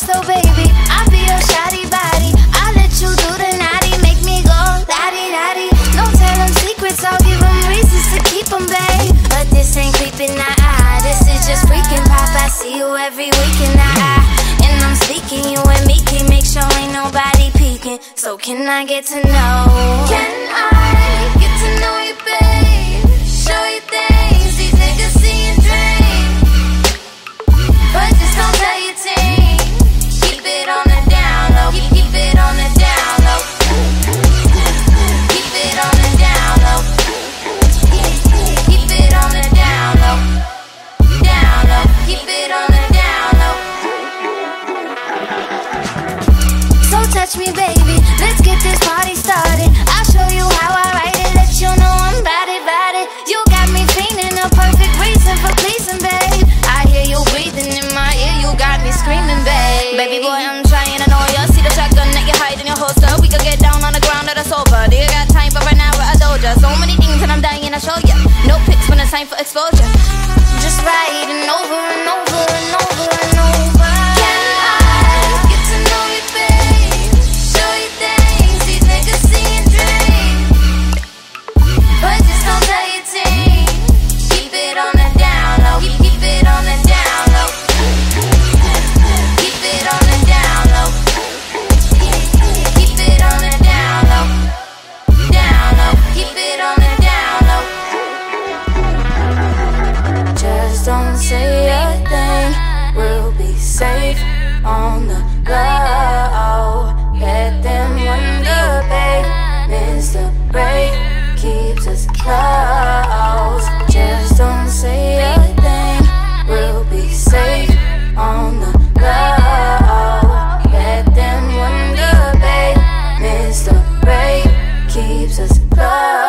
so baby, I'll be your shoddy body. I'll let you do the naughty, make me go naughty naughty. Don't tell them secrets, I'll give them reasons to keep them, babe. But this ain't creeping, nah, ah. This is just freaking pop. I see you every weekend, nah, ah. And I'm speaking, you and me can make sure ain't nobody peeking. So can I get to know? Can I get to know you, babe? Me, baby. safe on the low. Let them wonder, babe. Mr. Brave keeps us close. Just don't say a thing. We'll be safe on the low. Let them wonder, babe. Mr. Brave keeps us close.